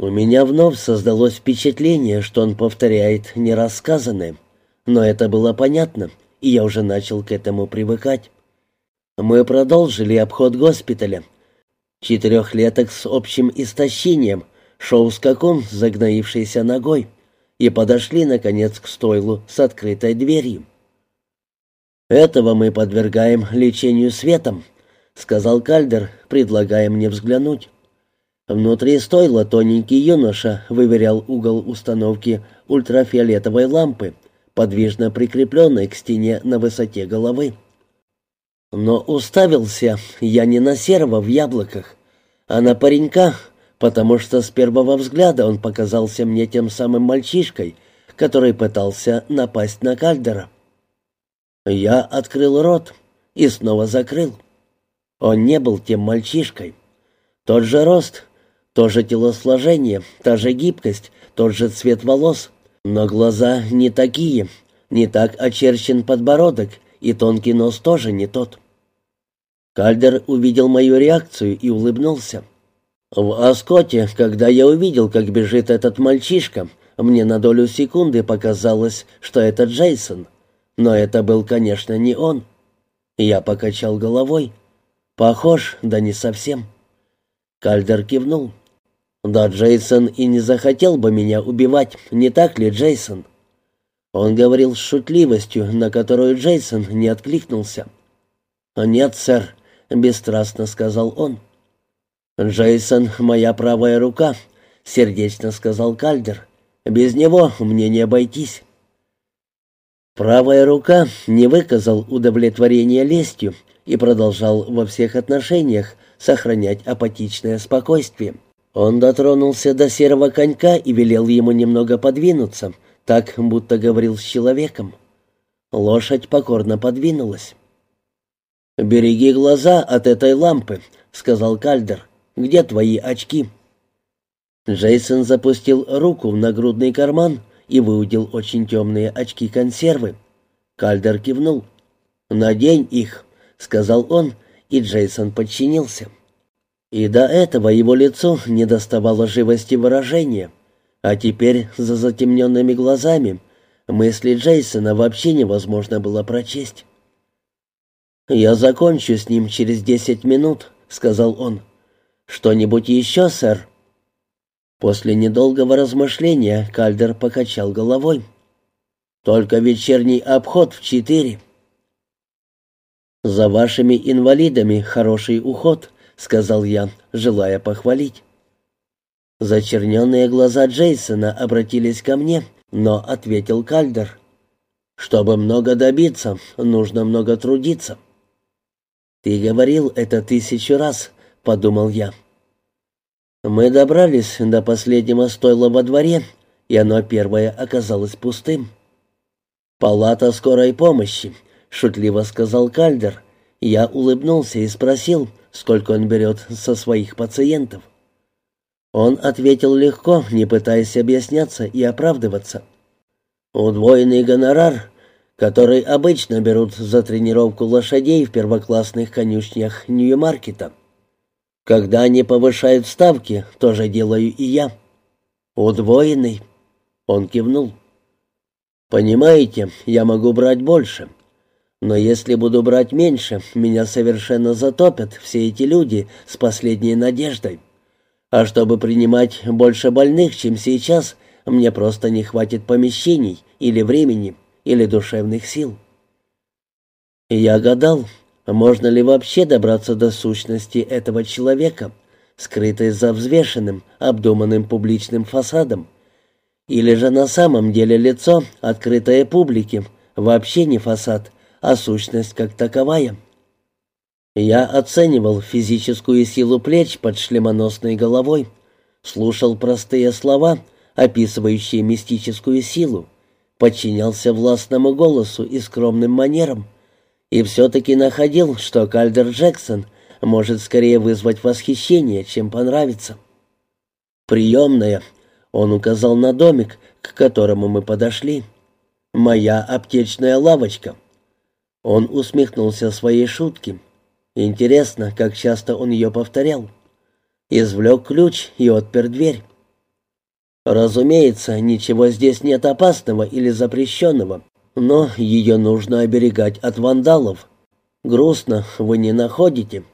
У меня вновь создалось впечатление, что он повторяет нерассказанное, но это было понятно, и я уже начал к этому привыкать. Мы продолжили обход госпиталя. Четырехлеток с общим истощением, шоу-скакун с загноившейся ногой, и подошли, наконец, к стойлу с открытой дверью. «Этого мы подвергаем лечению светом», — сказал Кальдер, предлагая мне взглянуть. Внутри стойла тоненький юноша выверял угол установки ультрафиолетовой лампы, подвижно прикрепленной к стене на высоте головы. Но уставился я не на серого в яблоках, а на паренька, потому что с первого взгляда он показался мне тем самым мальчишкой, который пытался напасть на Кальдера. Я открыл рот и снова закрыл. Он не был тем мальчишкой. Тот же рост, то же телосложение, та же гибкость, тот же цвет волос, но глаза не такие, не так очерчен подбородок, и тонкий нос тоже не тот. Кальдер увидел мою реакцию и улыбнулся. В Аскоте, когда я увидел, как бежит этот мальчишка, мне на долю секунды показалось, что это Джейсон. Но это был, конечно, не он. Я покачал головой. Похож, да не совсем. Кальдер кивнул. Да, Джейсон и не захотел бы меня убивать, не так ли, Джейсон? Он говорил с шутливостью, на которую Джейсон не откликнулся. «Нет, сэр», — бесстрастно сказал он. «Джейсон — моя правая рука», — сердечно сказал Кальдер. «Без него мне не обойтись». Правая рука не выказал удовлетворения лестью и продолжал во всех отношениях сохранять апатичное спокойствие. Он дотронулся до серого конька и велел ему немного подвинуться, так, будто говорил с человеком. Лошадь покорно подвинулась. «Береги глаза от этой лампы», — сказал Кальдер. «Где твои очки?» Джейсон запустил руку в нагрудный карман и выудил очень темные очки-консервы. Кальдер кивнул. «Надень их», — сказал он, и Джейсон подчинился. И до этого его лицо не доставало живости выражения, а теперь за затемненными глазами мысли Джейсона вообще невозможно было прочесть. «Я закончу с ним через десять минут», — сказал он. «Что-нибудь еще, сэр?» После недолгого размышления Кальдер покачал головой. «Только вечерний обход в четыре». «За вашими инвалидами хороший уход», — сказал я, желая похвалить. Зачерненные глаза Джейсона обратились ко мне, но ответил Кальдер. «Чтобы много добиться, нужно много трудиться». «Ты говорил это тысячу раз», — подумал я. Мы добрались до последнего стойла во дворе, и оно первое оказалось пустым. «Палата скорой помощи», — шутливо сказал Кальдер. Я улыбнулся и спросил, сколько он берет со своих пациентов. Он ответил легко, не пытаясь объясняться и оправдываться. «Удвоенный гонорар, который обычно берут за тренировку лошадей в первоклассных конюшнях Нью-Маркета. Когда они повышают ставки, то же делаю и я. Удвоенный». Он кивнул. «Понимаете, я могу брать больше. Но если буду брать меньше, меня совершенно затопят все эти люди с последней надеждой. А чтобы принимать больше больных, чем сейчас, мне просто не хватит помещений или времени, или душевных сил. я гадал, можно ли вообще добраться до сущности этого человека, скрытой за взвешенным, обдуманным публичным фасадом, или же на самом деле лицо, открытое публике, вообще не фасад, а сущность как таковая. Я оценивал физическую силу плеч под шлемоносной головой, слушал простые слова, описывающие мистическую силу, подчинялся властному голосу и скромным манерам, и все-таки находил, что Кальдер Джексон может скорее вызвать восхищение, чем понравиться. «Приемная», — он указал на домик, к которому мы подошли. «Моя аптечная лавочка». Он усмехнулся своей шутке. Интересно, как часто он ее повторял. Извлек ключ и отпер дверь. Разумеется, ничего здесь нет опасного или запрещенного, но ее нужно оберегать от вандалов. Грустно, вы не находите?»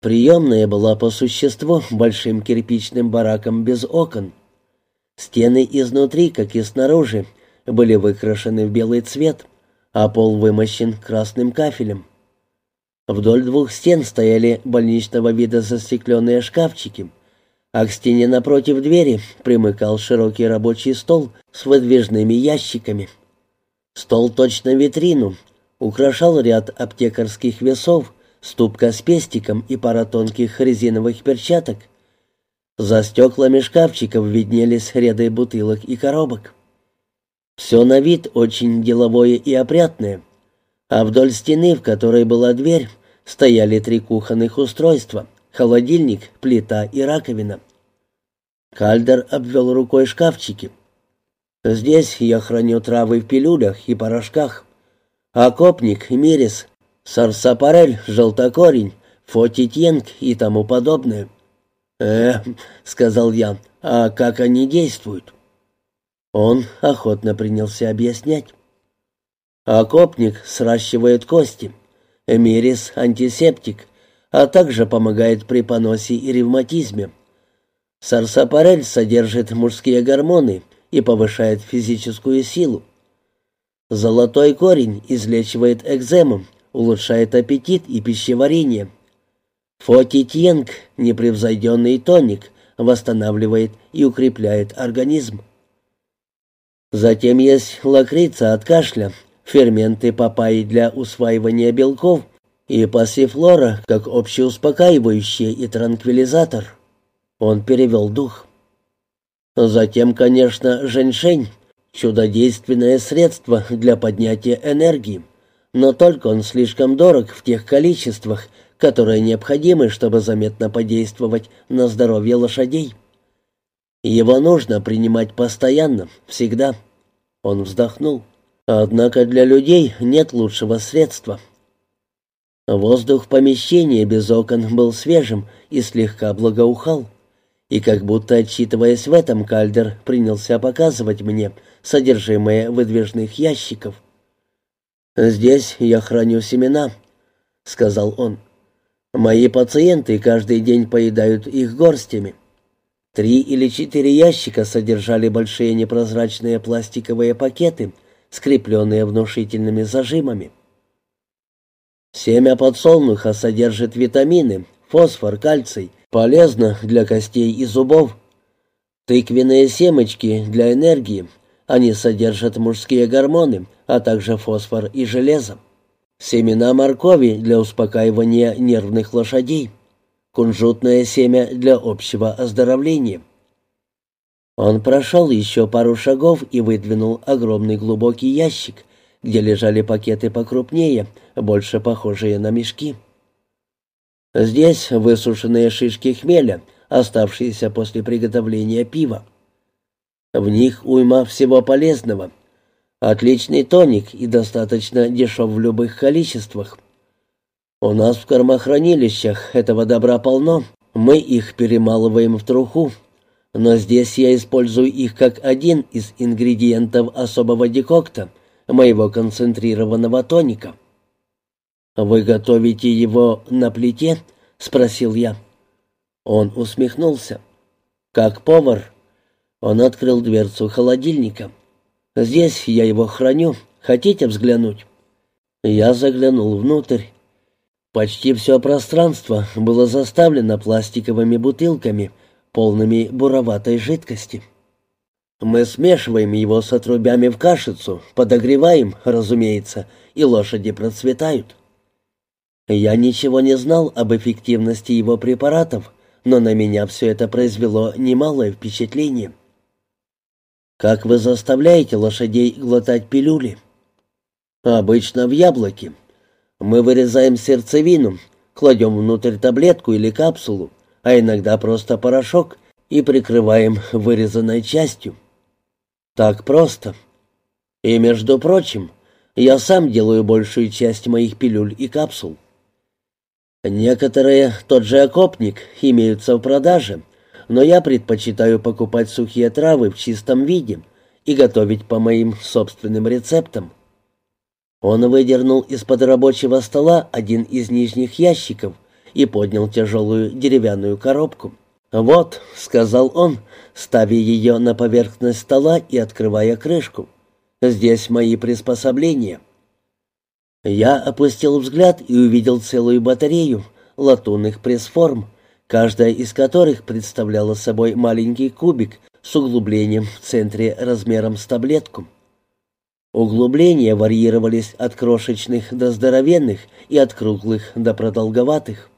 Приемная была по существу большим кирпичным бараком без окон. Стены изнутри, как и снаружи, были выкрашены в белый цвет, а пол вымощен красным кафелем. Вдоль двух стен стояли больничного вида застекленные шкафчики, а к стене напротив двери примыкал широкий рабочий стол с выдвижными ящиками. Стол точно витрину, украшал ряд аптекарских весов, ступка с пестиком и пара тонких резиновых перчаток. За стеклами шкафчиков виднелись ряды бутылок и коробок. Все на вид очень деловое и опрятное, а вдоль стены, в которой была дверь, стояли три кухонных устройства — холодильник, плита и раковина. Кальдер обвел рукой шкафчики. «Здесь я храню травы в пилюлях и порошках. Окопник, мирис, Сарсапарель, желтокорень, фотитьенг и тому подобное. «Э, — сказал я, — а как они действуют?» Он охотно принялся объяснять. Окопник сращивает кости, эмирис — антисептик, а также помогает при поносе и ревматизме. Сарсапарель содержит мужские гормоны и повышает физическую силу. Золотой корень излечивает экзему, улучшает аппетит и пищеварение. Фотитьенг, непревзойденный тоник, восстанавливает и укрепляет организм. Затем есть лакрица от кашля, ферменты папайи для усваивания белков и пассифлора как общеуспокаивающий и транквилизатор. Он перевел дух. Затем, конечно, женьшень, чудодейственное средство для поднятия энергии но только он слишком дорог в тех количествах, которые необходимы, чтобы заметно подействовать на здоровье лошадей. Его нужно принимать постоянно, всегда. Он вздохнул. Однако для людей нет лучшего средства. Воздух в помещении без окон был свежим и слегка благоухал. И как будто отчитываясь в этом, Кальдер принялся показывать мне содержимое выдвижных ящиков. «Здесь я храню семена», — сказал он. «Мои пациенты каждый день поедают их горстями». Три или четыре ящика содержали большие непрозрачные пластиковые пакеты, скрепленные внушительными зажимами. Семя подсолнуха содержит витамины, фосфор, кальций, полезно для костей и зубов. Тыквенные семечки для энергии, они содержат мужские гормоны, а также фосфор и железо. Семена моркови для успокаивания нервных лошадей. Кунжутное семя для общего оздоровления. Он прошел еще пару шагов и выдвинул огромный глубокий ящик, где лежали пакеты покрупнее, больше похожие на мешки. Здесь высушенные шишки хмеля, оставшиеся после приготовления пива. В них уйма всего полезного — Отличный тоник и достаточно дешев в любых количествах. У нас в кормохранилищах этого добра полно. Мы их перемалываем в труху. Но здесь я использую их как один из ингредиентов особого декокта, моего концентрированного тоника. «Вы готовите его на плите?» — спросил я. Он усмехнулся. «Как повар». Он открыл дверцу холодильника. Здесь я его храню. Хотите взглянуть?» Я заглянул внутрь. Почти все пространство было заставлено пластиковыми бутылками, полными буроватой жидкости. Мы смешиваем его с отрубями в кашицу, подогреваем, разумеется, и лошади процветают. Я ничего не знал об эффективности его препаратов, но на меня все это произвело немалое впечатление. Как вы заставляете лошадей глотать пилюли? Обычно в яблоке. Мы вырезаем сердцевину, кладем внутрь таблетку или капсулу, а иногда просто порошок и прикрываем вырезанной частью. Так просто. И, между прочим, я сам делаю большую часть моих пилюль и капсул. Некоторые, тот же окопник, имеются в продаже, но я предпочитаю покупать сухие травы в чистом виде и готовить по моим собственным рецептам. Он выдернул из-под рабочего стола один из нижних ящиков и поднял тяжелую деревянную коробку. «Вот», — сказал он, ставя ее на поверхность стола и открывая крышку, — «здесь мои приспособления». Я опустил взгляд и увидел целую батарею латунных пресс-форм, каждая из которых представляла собой маленький кубик с углублением в центре размером с таблетку. Углубления варьировались от крошечных до здоровенных и от круглых до продолговатых.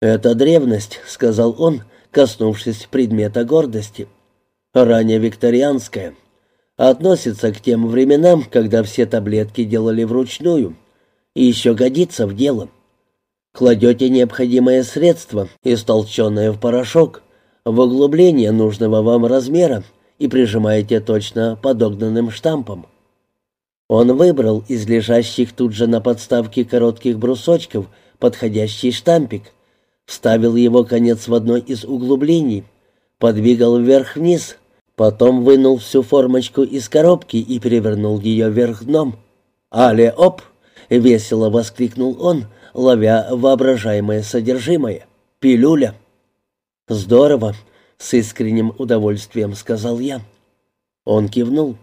«Это древность», — сказал он, коснувшись предмета гордости. «Ранее викторианская относится к тем временам, когда все таблетки делали вручную, и еще годится в дело. Кладете необходимое средство, истолченное в порошок, в углубление нужного вам размера и прижимаете точно подогнанным штампом. Он выбрал из лежащих тут же на подставке коротких брусочков подходящий штампик, вставил его конец в одно из углублений, подвигал вверх-вниз, Потом вынул всю формочку из коробки и перевернул ее вверх дном. «Але, оп!» — весело воскликнул он, ловя воображаемое содержимое. «Пилюля!» «Здорово!» — с искренним удовольствием сказал я. Он кивнул.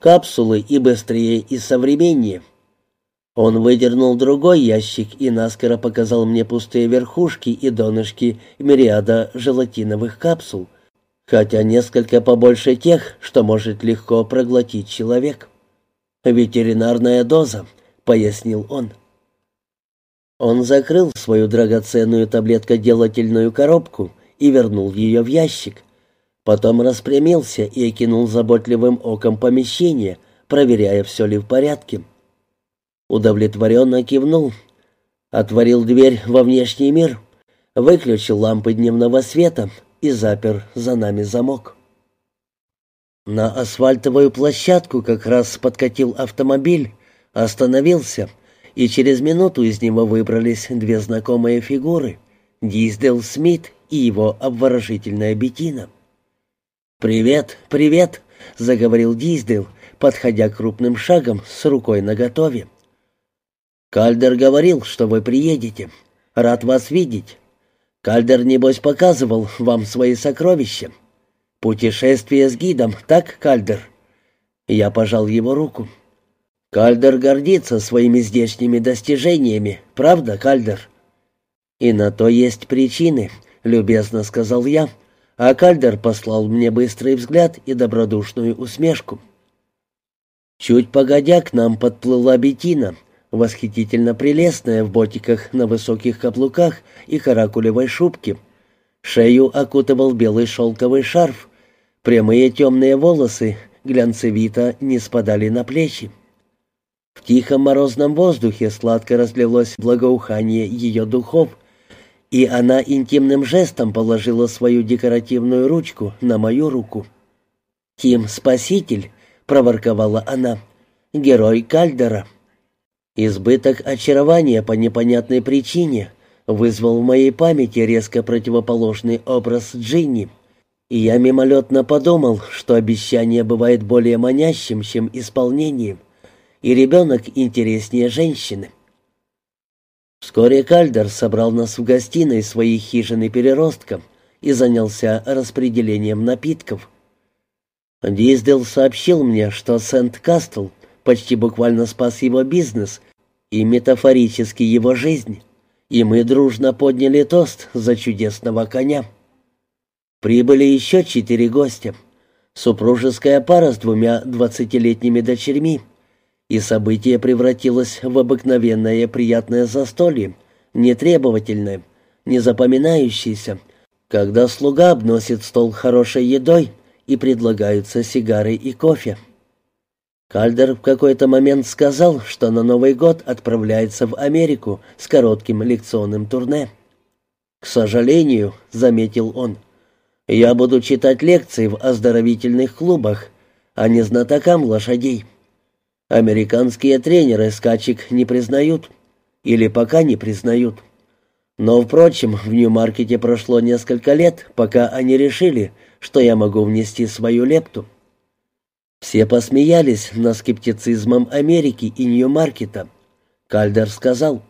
«Капсулы и быстрее, и современнее». Он выдернул другой ящик и наскоро показал мне пустые верхушки и донышки мириада желатиновых капсул — хотя несколько побольше тех, что может легко проглотить человек. «Ветеринарная доза», — пояснил он. Он закрыл свою драгоценную таблеткоделательную коробку и вернул ее в ящик. Потом распрямился и окинул заботливым оком помещение, проверяя, все ли в порядке. Удовлетворенно кивнул, отворил дверь во внешний мир, выключил лампы дневного света — и запер за нами замок. На асфальтовую площадку как раз подкатил автомобиль, остановился, и через минуту из него выбрались две знакомые фигуры — Диздел Смит и его обворожительная Бетина. «Привет, привет!» — заговорил Диздел, подходя крупным шагом с рукой наготове. «Кальдер говорил, что вы приедете. Рад вас видеть. Кальдер, небось, показывал вам свои сокровища. Путешествие с гидом, так, Кальдер?» Я пожал его руку. «Кальдер гордится своими здешними достижениями, правда, Кальдер?» «И на то есть причины», — любезно сказал я, а Кальдер послал мне быстрый взгляд и добродушную усмешку. Чуть погодя к нам подплыла Бетина — восхитительно прелестная в ботиках на высоких каблуках и каракулевой шубке. Шею окутывал белый шелковый шарф, прямые темные волосы глянцевито не спадали на плечи. В тихом морозном воздухе сладко разлилось благоухание ее духов, и она интимным жестом положила свою декоративную ручку на мою руку. «Тим, спаситель!» — проворковала она. «Герой Кальдера!» Избыток очарования по непонятной причине вызвал в моей памяти резко противоположный образ Джинни, и я мимолетно подумал, что обещание бывает более манящим, чем исполнение, и ребенок интереснее женщины. Вскоре Кальдер собрал нас в гостиной своей хижины переростком и занялся распределением напитков. Диздел сообщил мне, что Сент-Кастл почти буквально спас его бизнес и метафорически его жизнь, и мы дружно подняли тост за чудесного коня. Прибыли еще четыре гостя. Супружеская пара с двумя двадцатилетними дочерьми, и событие превратилось в обыкновенное приятное застолье, нетребовательное, незапоминающееся, когда слуга обносит стол хорошей едой и предлагаются сигары и кофе. Кальдер в какой-то момент сказал, что на Новый год отправляется в Америку с коротким лекционным турне. «К сожалению», — заметил он, — «я буду читать лекции в оздоровительных клубах, а не знатокам лошадей. Американские тренеры скачек не признают, или пока не признают. Но, впрочем, в Нью-Маркете прошло несколько лет, пока они решили, что я могу внести свою лепту. Все посмеялись над скептицизмом Америки и Нью-Маркета. Кальдер сказал,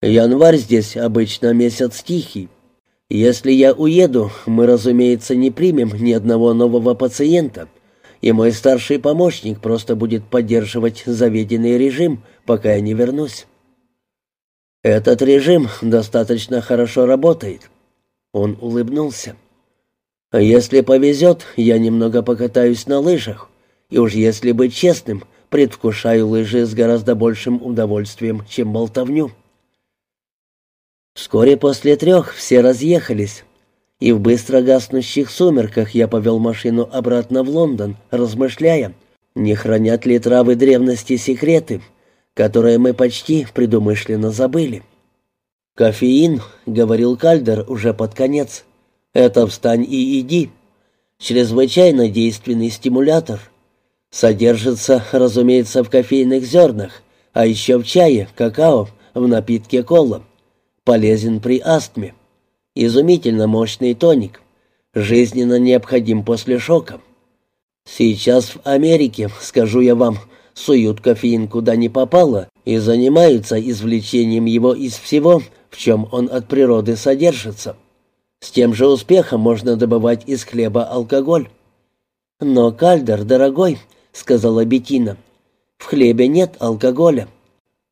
«Январь здесь обычно месяц тихий. Если я уеду, мы, разумеется, не примем ни одного нового пациента, и мой старший помощник просто будет поддерживать заведенный режим, пока я не вернусь». «Этот режим достаточно хорошо работает». Он улыбнулся. «Если повезет, я немного покатаюсь на лыжах, и уж если быть честным, предвкушаю лыжи с гораздо большим удовольствием, чем болтовню». Вскоре после трех все разъехались, и в быстро гаснущих сумерках я повел машину обратно в Лондон, размышляя, не хранят ли травы древности секреты, которое мы почти предумышленно забыли. «Кофеин», — говорил Кальдер уже под конец, — «это встань и иди. Чрезвычайно действенный стимулятор. Содержится, разумеется, в кофейных зернах, а еще в чае, какао, в напитке кола. Полезен при астме. Изумительно мощный тоник. Жизненно необходим после шока. Сейчас в Америке, скажу я вам, суют кофеин куда не попало и занимаются извлечением его из всего, в чем он от природы содержится. С тем же успехом можно добывать из хлеба алкоголь. «Но, Кальдер, дорогой», — сказала Бетина, — «в хлебе нет алкоголя».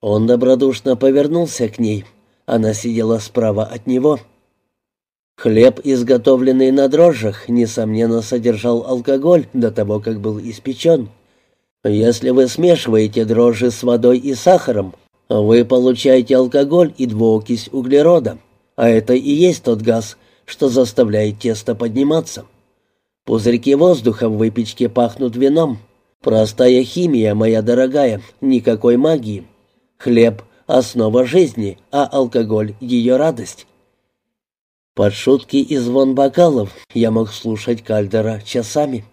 Он добродушно повернулся к ней. Она сидела справа от него. Хлеб, изготовленный на дрожжах, несомненно содержал алкоголь до того, как был испечен. Если вы смешиваете дрожжи с водой и сахаром, вы получаете алкоголь и двуокись углерода, а это и есть тот газ, что заставляет тесто подниматься. Пузырьки воздуха в выпечке пахнут вином. Простая химия, моя дорогая, никакой магии. Хлеб — основа жизни, а алкоголь — ее радость. Под шутки и звон бокалов я мог слушать Кальдера часами.